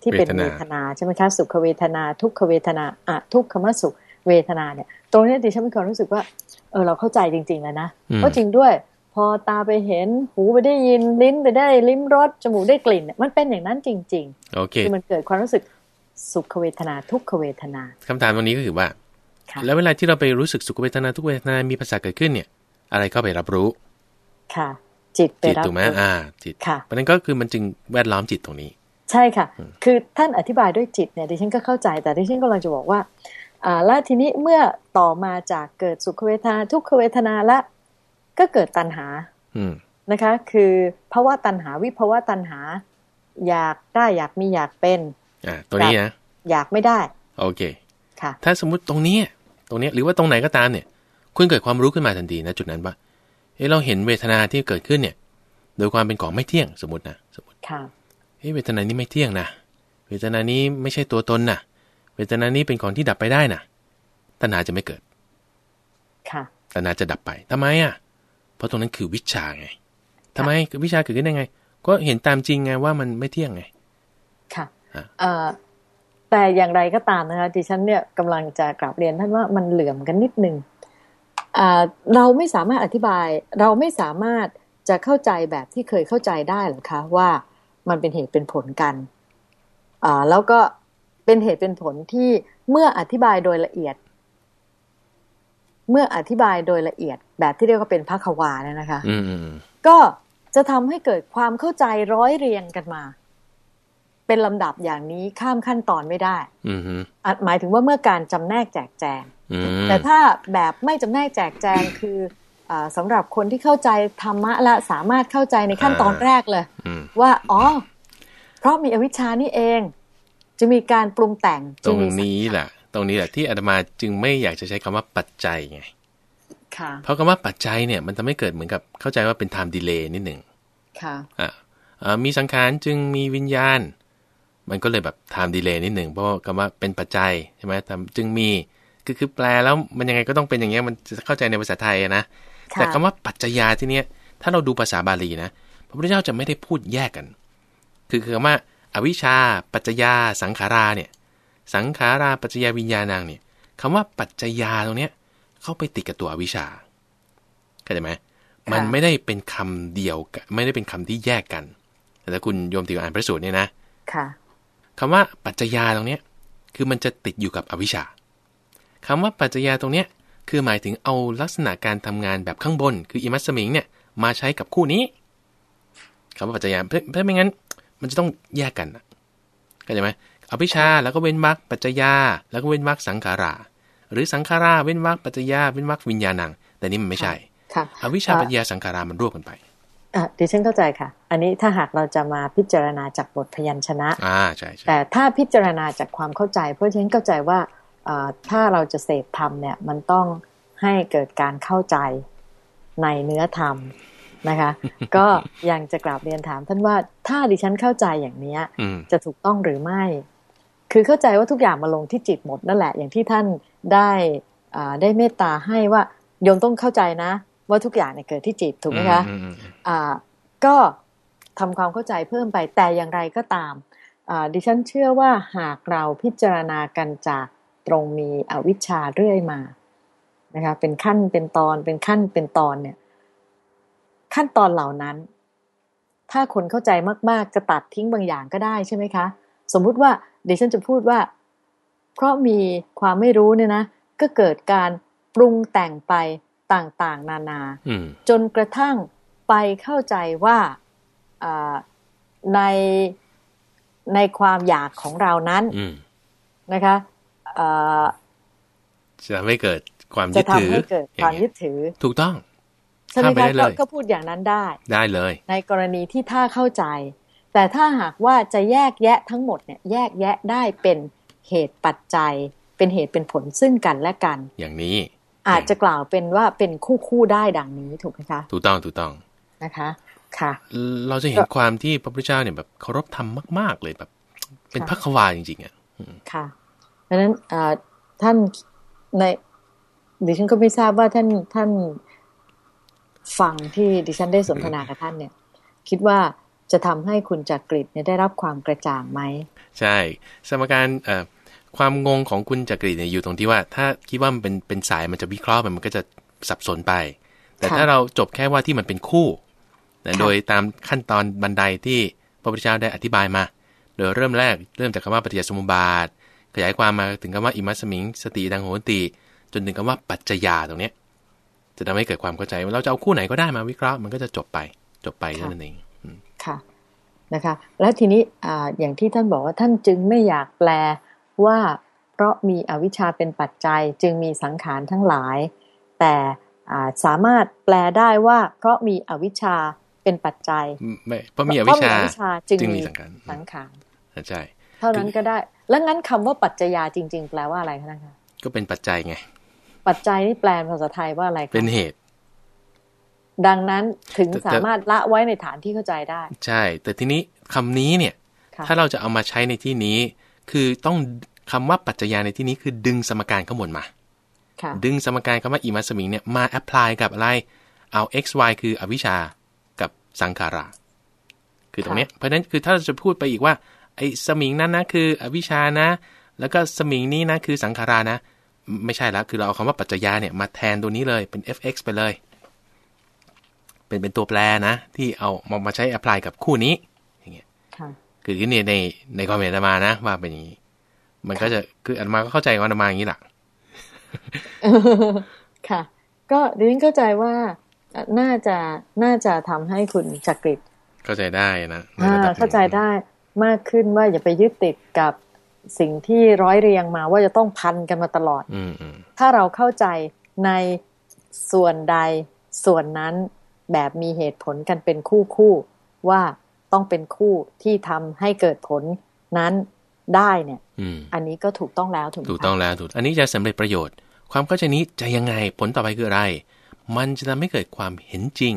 [SPEAKER 1] ที่เป็น
[SPEAKER 2] เว
[SPEAKER 1] เว
[SPEAKER 2] ทนา
[SPEAKER 1] ทนาใช่ไหมคะสุขเวทนาทุกขเวทนาอะทุกขมสุขเวทนาเนี่ย ตรงเนี้ยดิฉันมีความรู้สึกว่าเออเราเข้าใจจริงๆแล้วนะ
[SPEAKER 2] อืม
[SPEAKER 1] เพราะจริงด้วยพอตาไปเห็นหูไปได้ยินลิ้นไปได้ลิ้มรสจมูกได้กลิ่นเนี่ยมันเป็นอย่างนั้นจริง
[SPEAKER 2] โอเค
[SPEAKER 1] ๆคือมันเกิดความรู้สึกสุขเวทนาทุกขเวทนา
[SPEAKER 2] คำถามตรงนี้ก็คือว่า
[SPEAKER 1] ค่ะ
[SPEAKER 2] แล้วเวลาที่เราไปรู้สึกสุขเวทนาทุกเวทนามีภาษาเกิดขึ้นเนี่ย อะไรเข้าไปรับรู้
[SPEAKER 1] ค่ะ จิตไป
[SPEAKER 2] จิต
[SPEAKER 1] รับ
[SPEAKER 2] ถูกไหม
[SPEAKER 1] รู้
[SPEAKER 2] อ่า จิต
[SPEAKER 1] ค่ะ
[SPEAKER 2] เพราะฉะนั้นก็คือมันจึงแวดล้อมจิตตรงนี้
[SPEAKER 1] ใช่ค่ะ คือท่านอธิบายด้วยจิตเนี่ยดิฉันก็เข้าใจแต่ดิฉันกำลังจะบอกว่าอ่าแล้วทีนี้เมื่อต่อมาจากเกิดสุขเวทนาทุกขเวทนาและก็เกิดตัณหา
[SPEAKER 2] อืม
[SPEAKER 1] นะคะ คือภาวะตัณหาวิภาวะตัณหา อยากได้อยากมีอยากเป็น
[SPEAKER 2] อ่าตัวนี้นะ
[SPEAKER 1] อยากไม่ได้
[SPEAKER 2] โอเค
[SPEAKER 1] ค่ะ
[SPEAKER 2] ถ้าสมมุติตรงเนี้ยตรงเนี้ยหรือว่าตรงไหนก็ตามเนี่ย คุณเกิดความรู้ขึ้นมาทันทีนะจุดนั้นว่าเอ้เราเห็นเวทนาที่เกิดขึ้นเนี่ย โดยความเป็นของไม่เที่ยงสมมตินะสมมติ
[SPEAKER 1] ค่ะ
[SPEAKER 2] เฮ้ยเวทนานี้ไม่เที่ยงนะเวทนานี้ไม่ใช่ตัวตนนะเวทนานี้เป็นของที่ดับไปได้นะตัณหาจะไม่เกิด
[SPEAKER 1] ค่ะ
[SPEAKER 2] ตัณหาจะดับไปทำไมอะ เพราะตรงนั้นคือวิชาไงทำไมคือวิชาเกิดขึ้นได้ไง ก็เห็นตามจริงไงว่ามันไม่เที่ยงไง
[SPEAKER 1] ค่ะ
[SPEAKER 2] อะ
[SPEAKER 1] เอ่อแต่อย่างไรก็ตามนะคะดิฉันเนี่ยกำลังจะกลับเรียนท่านว่ามันเหลื่อมกันนิดนึงอ่าเราไม่สามารถอธิบาย เราไม่สามารถจะเข้าใจแบบที่เคยเข้าใจได้หรอคะว่า มันเป็นเหตุเป็นผลกันอ่าแล้วก็เป็นเหตุเป็นผลที่เมื่ออธิบายโดยละเอียด เมื่ออธิบายโดยละเอียด แบบที่เรียกว่าเป็นพระควาเนี่ยนะคะ
[SPEAKER 2] อืมอืมอืม
[SPEAKER 1] ก็จะทำให้เกิดความเข้าใจร้อยเรียงกันมา เป็นลำดับอย่างนี้ข้ามขั้นตอนไม่ได้
[SPEAKER 2] อืมอืม
[SPEAKER 1] อาจหมายถึงว่าเมื่อการจำแนกแจกแจง
[SPEAKER 2] อืม
[SPEAKER 1] แต่ถ้าแบบไม่จำแนกแจกแจงคืออา สำหรับคนที่เข้าใจธรรมะและสามารถเข้าใจในขั้นตอนแรกเลย
[SPEAKER 2] อืม
[SPEAKER 1] ว่าอ๋อ เพราะมีอวิชชานี่เอง จะมีการปรุงแต่ง
[SPEAKER 2] ต
[SPEAKER 1] จึ
[SPEAKER 2] รง
[SPEAKER 1] มี
[SPEAKER 2] นี้แหละตรงนี้แหละที่อาตมาจึงไม่อยากจะใช้คำว่าปัจจัยไง
[SPEAKER 1] ค่ะ
[SPEAKER 2] เพราะคำว่าปัจจัยเนี่ย มันทำให้เกิดเหมือนกับเข้าใจว่าเป็น time delay นิดหนึ่ง
[SPEAKER 1] ค่ะ
[SPEAKER 2] อะอ่ามีสังขารจึงมีวิญญาณ มันก็เลยแบบ time delay นิดหนึ่งเพราะว่าคำว่าเป็นปัจจัยใช่ไหมทำจึงมีคือคือแปลแล้วมันยังไงก็ต้องเป็นอย่างเงี้ยมันจะเข้าใจในภาษาไทยอะนะ
[SPEAKER 1] ค่ะ
[SPEAKER 2] แต่คำว่าปัจจยาที่เนี้ยถ้าเราดูภาษาบาลีนะพระพุทธเจ้าจะไม่ได้พูดแยกกัน คือคือคำว่าอวิชชา ปัจจยา สังขาราเนี่ยสังขาราปัจจยาวิญญาณังเนี่ยคำว่าปัจจยาตรงเนี้ยเข้าไปติดกับตัวอวิชชาเข้าใจไหมมันไม่ได้เป็นคำเดียวกันไม่ได้เป็นคำที่แยกกัน แต่ถ้าคุณโยมติวอ่านพระสูตรเนี่ยนะ
[SPEAKER 1] ค่ะ
[SPEAKER 2] คำว่าปัจจยาตรงเนี้ยคือมันจะติดอยู่กับอวิชชาคำว่าปัจจยาตรงเนี้ย คือหมายถึงเอาลักษณะการทำงานแบบข้างบน คืออิมัสมิงเนี่ยมาใช้กับคู่นี้คำว่าปัจจยาเพื่อเพื่อไม่งั้น มันจะต้องแยกกันนะเข้าใจไหมอวิชชาแล้วก็เว้นวรรคปัจจยาแล้วก็เว้นวรรคสังขารา หรือสังขาราเว้นวรรคปัจจยาเว้นวรรควิญญาณัง แต่นี่มันไม่ใช่
[SPEAKER 1] ค่ะ
[SPEAKER 2] อวิชชาปัจจยาสังขารามันรวบกันไป
[SPEAKER 1] อะดิฉันเข้าใจค่ะ อันนี้ถ้าหากเราจะมาพิจารณาจากบทพยัญชนะ
[SPEAKER 2] อ่าใช่ใช่
[SPEAKER 1] แต่ถ้าพิจารณาจากความเข้าใจ เพราะฉะนั้นเข้าใจว่าเอ่อ ถ้าเราจะเสพธรรมเนี่ยมันต้องให้เกิดการเข้าใจในเนื้อธรรมนะคะ ก็ยังจะกราบเรียนถามท่านว่าถ้าดิฉันเข้าใจอย่างเนี้ย
[SPEAKER 2] อืม
[SPEAKER 1] จะถูกต้องหรือไม่ คือเข้าใจว่าทุกอย่างมาลงที่จิตหมดนั่นแหละ อย่างที่ท่านได้อ่าได้เมตตาให้ว่าโยมต้องเข้าใจนะ ว่าทุกอย่างเนี่ยเกิดที่จิตถูกไหมคะ
[SPEAKER 2] อือืม
[SPEAKER 1] อ่าก็ทำความเข้าใจเพิ่มไปแต่อย่างไรก็ตามอ่าดิฉันเชื่อว่าหากเราพิจารณากันจาก ตรงมีอวิชชาเรื่อยมานะคะเป็นขั้นเป็นตอนเป็นขั้นเป็นตอนเนี่ย ขั้นตอนเหล่านั้น ถ้าคนเข้าใจมากๆจะตัดทิ้งบางอย่างก็ได้ใช่ไหมคะ สมมุติว่าดิฉันจะพูดว่า เพราะมีความไม่รู้เนี่ยนะก็เกิดการปรุงแต่งไปต่างๆ นานา
[SPEAKER 2] อืม
[SPEAKER 1] จนกระทั่งไปเข้าใจว่าอ่าในในความอยากของเรานั้น
[SPEAKER 2] อืม
[SPEAKER 1] นะคะอ่า
[SPEAKER 2] จะทำให้เกิดความ
[SPEAKER 1] จะ
[SPEAKER 2] ยึดถื
[SPEAKER 1] ทำ
[SPEAKER 2] อ
[SPEAKER 1] ให้เกิดความ
[SPEAKER 2] อาง
[SPEAKER 1] ยึ
[SPEAKER 2] เงี้
[SPEAKER 1] ดถือ
[SPEAKER 2] ถูกต้อง
[SPEAKER 1] ใช่ไหม
[SPEAKER 2] ข้ามไป
[SPEAKER 1] คะ
[SPEAKER 2] ได้เลย
[SPEAKER 1] ก็ก็พูดอย่างนั้นได้
[SPEAKER 2] ได้เลย
[SPEAKER 1] ในกรณีที่ถ้าเข้าใจ แต่ถ้าหากว่าจะแยกแยะทั้งหมดเนี่ย แยกแยะได้เป็นเหตุปัจจัย เป็นเหตุเป็นผลซึ่งกันและกัน
[SPEAKER 2] อย่างนี้
[SPEAKER 1] อาจจะกล่าวเป็นว่าเป็นคู่คู่ๆได้ดังนี้ถูกไหมคะ
[SPEAKER 2] ถูกต้องถูกต้อง
[SPEAKER 1] นะคะ ค่ะ
[SPEAKER 2] เราจะเห็นความที่พระพุทธเจ้าเนี่ยแบบเคารพธรรมมาก ๆ เลยแบบ เป็น
[SPEAKER 1] ค่ะ
[SPEAKER 2] พระควาจริงๆอะ
[SPEAKER 1] ค่ะเพ ราะฉะนั้นอ่าท่านในดิฉันก็ไม่ทราบว่าท่านท่านฟังที่ดิฉันได้สนทนากับท่านเนี่ย คิดว่าจะทำให้คุณจักริดเนี่ยได้รับความกระจ่างไหม
[SPEAKER 2] ใช่ สมการเอ่อความงงของคุณจักรีเนี่ยอยู่ตรงที่ว่า ถ้าคิดว่ามันเป็นเป็นสายมันจะวิเคราะห์มันมันก็จะสับสนไป แต่
[SPEAKER 1] ค่ะ
[SPEAKER 2] ถ้าเราจบแค่ว่าที่มันเป็นคู่นะ
[SPEAKER 1] ค่ะ
[SPEAKER 2] โดยตามขั้นตอนบันไดที่พระพุทธเจ้าได้อธิบายมา โดยเริ่มแรกเริ่มจากคำว่าปฏิจจสมุปบาท ขยายความมาถึงคำว่าอิมัสสมิง สติดังโหติ จนถึงคำว่าปัจจยาตรงเนี้ย จะทำให้เกิดความเข้าใจว่าเราจะเอาคู่ไหนก็ได้มาวิเคราะห์มันก็จะจบไปจบไปเท่านั้นเอง
[SPEAKER 1] ค่ะนะคะแล้วทีนี้อ่าอย่างที่ท่านบอกว่าท่านจึงไม่อยากแปลว่า เพราะมีอวิชชาเป็นปัจจัย จึงมีสังขารทั้งหลาย แต่อ่าสามารถแปลได้ว่า เพราะมีอวิชชาเป็นปัจจัย
[SPEAKER 2] ไม่เพราะมีอวิชชา
[SPEAKER 1] เพราะมีอวิชชาจึง
[SPEAKER 2] จึงมี
[SPEAKER 1] มี
[SPEAKER 2] สังขาร
[SPEAKER 1] สังขาร
[SPEAKER 2] ใช่
[SPEAKER 1] เท่านั้นก็ได้ แล้วงั้นคำว่าปัจจยาจริง ๆ แปลว่าอะไรคะท่านคะ
[SPEAKER 2] ก็เป็นปัจจัยไง
[SPEAKER 1] ปัจจัยนี่แปลภาษาไทยว่าอะไรคะ
[SPEAKER 2] เป็นเหตุ
[SPEAKER 1] ดังนั้นถึง
[SPEAKER 2] แต่แต่
[SPEAKER 1] สามารถละไว้ในฐานที่เข้าใจได้
[SPEAKER 2] ใช่ แต่ทีนี้คำนี้เนี่ย
[SPEAKER 1] ค่ะ
[SPEAKER 2] ถ้าเราจะเอามาใช้ในที่นี้ คือต้องคำว่าปัจจัยในที่นี้คือดึงสมการข้างบนมา
[SPEAKER 1] ค่ะ
[SPEAKER 2] ดึงสมการคำว่าอิมัสมิงเนี่ยมาแอพพลายกับอะไร เอา x y คืออวิชชากับสังขาราคือตรงเนี้ยเพราะฉะนั้นคือถ้าเราจะพูดไปอีกว่าไอ้สมิงนั้นนะคืออวิชชานะ แล้วก็สมิงนี้นะคือสังขารานะ ไม่ใช่แล้วคือเราเอาคำว่าปัจจยาเนี่ยมาแทนตัวนี้เลยเป็น fx ไปเลย เป็นเป็นตัวแปรนะ ที่เอามามาใช้แอพพลายกับคู่นี้
[SPEAKER 1] ค่ะ
[SPEAKER 2] คือที่ในในในความเห็นอาตมานะว่าเป็นอย่างนี้ มันก็จะคืออาตมาก็เข้าใจของอาตมาอย่างนี้แหละ
[SPEAKER 1] ค่ะ ก็ดิฉันเข้าใจว่าเอ่อน่าจะน่าจะทำให้คุณจักริด
[SPEAKER 2] เข้าใจได้นะใน
[SPEAKER 1] อ่า
[SPEAKER 2] ระดับหนึ่ง
[SPEAKER 1] เข้าใจได้ มากขึ้นว่าอย่าไปยึดติดกับสิ่งที่ร้อยเรียงมาว่าจะต้องพันกันมาตลอด
[SPEAKER 2] อืมอืม
[SPEAKER 1] ถ้าเราเข้าใจในส่วนใดส่วนนั้นแบบมีเหตุผลกันเป็นคู่คู่ๆว่าต้องเป็นคู่ที่ทำให้เกิดผลนั้นได้เนี่ย
[SPEAKER 2] อืม
[SPEAKER 1] อันนี้ก็ถูกต้องแล้วถูกไหม
[SPEAKER 2] ถูก
[SPEAKER 1] คะ
[SPEAKER 2] ต้องแล้วถูกอันนี้จะสำเร็จประโยชน์ ความเข้าใจนี้จะยังไงผลต่อไปคืออะไร มันจะทำให้เกิดความเห็นจริง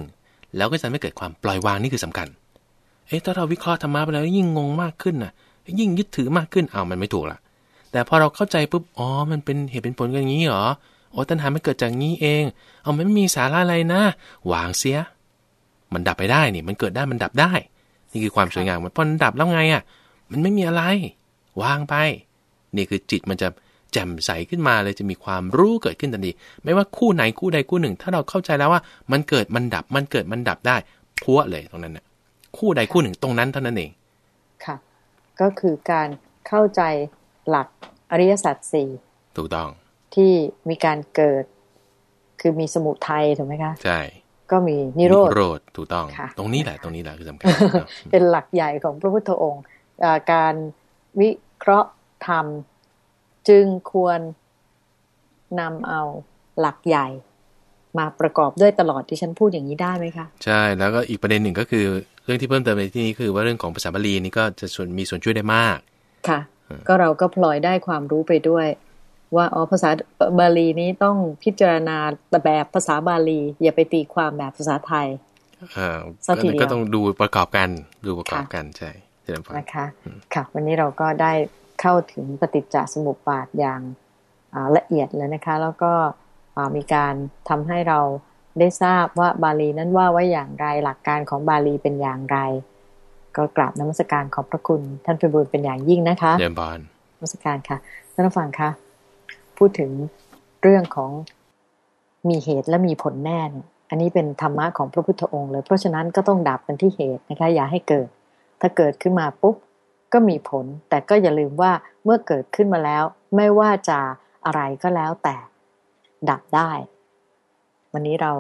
[SPEAKER 2] แล้วก็จะทำให้เกิดความปล่อยวางนี่คือสำคัญ เอ๊ะถ้าเราวิเคราะห์ธรรมะไปแล้วยิ่งงงมากขึ้นน่ะ ยิ่งยึดถือมากขึ้นอ้าวมันไม่ถูกละแต่พอเราเข้าใจปุ๊บอ๋อมันเป็นเหตุเป็นผลกันอย่างนี้เหรอโอ้ตัณหามันเกิดจากนี้เองเอามันไม่มีสาระอะไรนะวางเสีย มันดับไปได้นี่มันเกิดได้มันดับได้ นี่คือความสวยงามมันพอมันดับแล้วไงอะ มันไม่มีอะไร วางไป นี่คือจิตมันจะแจ่มใสขึ้นมาเลยจะมีความรู้เกิดขึ้นทันทีไม่ว่าคู่ไหนคู่ใดคู่หนึ่ง ถ้าเราเข้าใจแล้วว่า มันเกิดมันดับมันเกิดมันดับได้พัวเลยตรงนั้นน่ะ คู่ใดคู่หนึ่งตรงนั้นเท่านั้นเอง
[SPEAKER 1] ค่ะ ก็คือการเข้าใจหลักอริยสัจสี่
[SPEAKER 2] ถูกต้อง
[SPEAKER 1] ที่มีการเกิด คือมีสมุทัยถูกไหมคะ
[SPEAKER 2] ใช่
[SPEAKER 1] ก็มีนิโรธ
[SPEAKER 2] โรธถูกต้อง
[SPEAKER 1] ค่ะ
[SPEAKER 2] ตรงนี้แหละตรงนี้แหละคือสำคัญ
[SPEAKER 1] เป็นหลักใหญ่ของพระพุทธองค์อ่าการวิเคราะห์ธรรม จึงควรนำเอาหลักใหญ่ มาประกอบด้วยตลอดที่ฉันพูดอย่างนี้ได้ไหมคะ
[SPEAKER 2] ใช่แล้วก็อีกประเด็นหนึ่งก็คือ เรื่องที่เพิ่มเติมในที่นี้คือว่าเรื่องของภาษาบาลีนี่ก็จะส่วนมีส่วนช่วยได้มาก
[SPEAKER 1] ค่ะ ก็เราก็พลอยได้ความรู้ไปด้วย ว่าอ๋อภาษาบาลีนี้ต้องพิจารณาแบบภาษาบาลี อย่าไปตีความแบบภาษาไทย
[SPEAKER 2] เอ่อ
[SPEAKER 1] สักทีเดียว
[SPEAKER 2] ก็ต้องดูประกอบกันดูประกอบกันใช่เจริญพร
[SPEAKER 1] นะคะค่ะ วันนี้เราก็ได้เข้าถึงปฏิจจสมุปบาทอย่างอ่าละเอียดเลยนะคะ แล้วก็อ่า มีการทำให้เราได้ทราบว่าบาลีนั้นว่าไว้อย่างไรหลักการของบาลีเป็นอย่างไร ก็กราบนมัสการขอบพระคุณ ท่านพิบูลเป็นอย่างยิ่งนะคะ
[SPEAKER 2] เยี่ยมบาน
[SPEAKER 1] นมัสการค่ะท่านผู้ฟังคะพูดถึงเรื่องของมีเหตุและมีผลแน่เนี่ยอันนี้เป็นธรรมะของพระพุทธองค์เลย เพราะฉะนั้นก็ต้องดับกันที่เหตุนะคะ อย่าให้เกิด ถ้าเกิดขึ้นมาปุ๊บก็มีผล แต่ก็อย่าลืมว่าเมื่อเกิดขึ้นมาแล้ว ไม่ว่าจะอะไรก็แล้วแต่ ดับได้ วันนี้เรา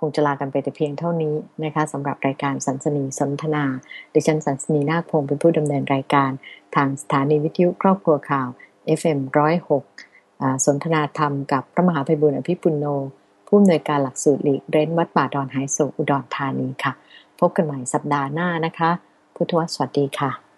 [SPEAKER 1] คงจะลากันไปแต่เพียงเท่านี้นะคะสำหรับรายการสันสนีสนทนา ดิฉันสันสนีนาคพงศ์เป็นผู้ดำเนินรายการทางสถานีวิทยุครอบครัวข่าว FM106 สนทนาธรรมกับพระมหาภัยบุญอภิปุโน ผู้อำนวยการหลักสูตรหลีกเร้นวัดป่าดอนไฮโซอุดรธานีค่ะ พบกันใหม่สัปดาห์หน้านะคะ พุทธวสวัสดีค่ะ